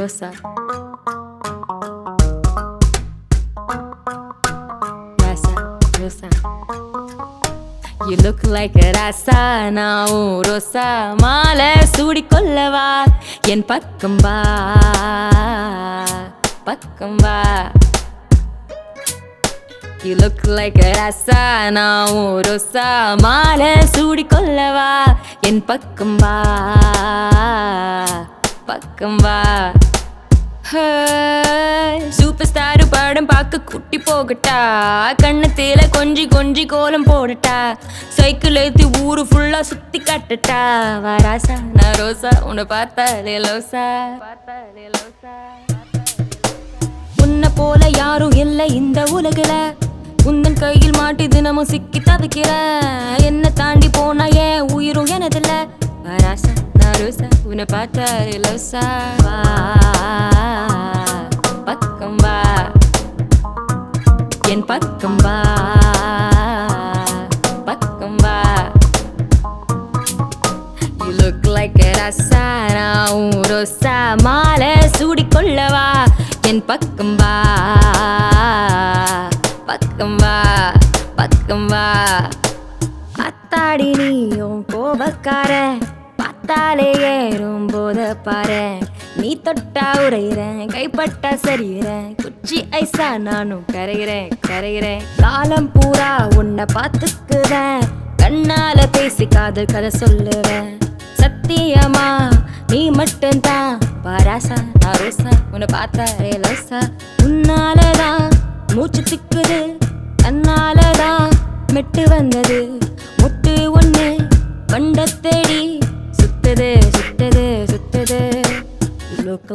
Rosa Rasa Rosa You look like a ராசா நான் உன் ரோசா மாலை சூடிக்கொள்ளவா? என் பக்கம் வா. பக்கம் வா. You look like a ராசா நான் உன் ரோசா மாலை சூடிக்கொள்ளவா? என் பக்கம் வா. பக்கம் வா. சூப்பர் ஸ்டாரு படம் பார்க்க குட்டி போகட்டா. கண்ணத்தில கொஞ்சி கொஞ்சி கோலம் போடட்டா. சைக்கிள் ஏத்தி ஊரு ஃபுல்லா சுத்தி காட்டட்டா. வாராசா நான் ரோசா. உன்னை பார்த்தா லேலோசா பார்த்தா லேலோசா உன்னை போல யாரும் இல்லை இந்த உலகுல. உந்தன் கையில் மாட்டி தினமும் சிக்கி தவிக்கிற. என்ன தாண்டி போனா ஏன் உயிரும் எனதில்ல? வராசா நான் ரோசா உன்னை பார்த்தாரு லோசா வா பக்கம் வா. என் பக்கம் வா. பக்கம் வா. You look like a Raza நான் உன் ரோசா மாலை சூடிக்கொள்ளவா. என் பக்கம் வா. பக்கம் வா பக்கம் வா. அத்தாடி நீயும் கோபக்கார. பார்த்தாலே ஏறும் போத பாரு நீ தொட்டா உரையிறேன் கைப்பட்டா சரியிறேன். குச்சி ஐசா நானும் கரையிறேன் கரையிறேன். காலம் பூரா உன்னை பார்த்துக்குறேன் கண்ணால பேசி காதல் கதை சொல்லுவேன். சத்தியமா நீ மட்டும்தான். பாராசா நான் ரோசா உன்னை பார்த்தாரே லோசா உன்னாலதான் மூச்சு திக்குது தன்னாலதான் மெட்டு வந்தது. முட்டு ஒன்று கண்ட தேடி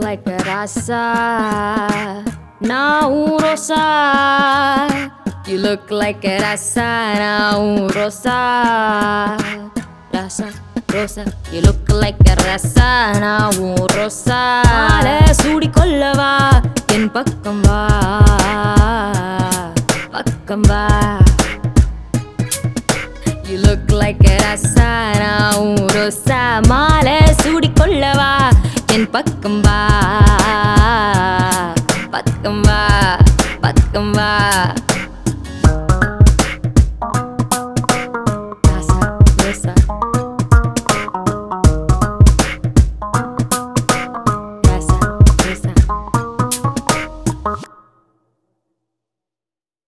லைக் ராசா நான் உன் ரோசா You look like a rasa, உன் ரோசா ராசா ரோசா You look like a rasa, நான் உன் ரோசா மாலை சூடிக்கொள்ளவா? என் பக்கம் வா. பக்கம் வா. You look like a நான் உன் ரோசா மாலை சூடிக்கொள்ளவா? என் பக்கம் வா பக்கம் வா பக்கம் வா.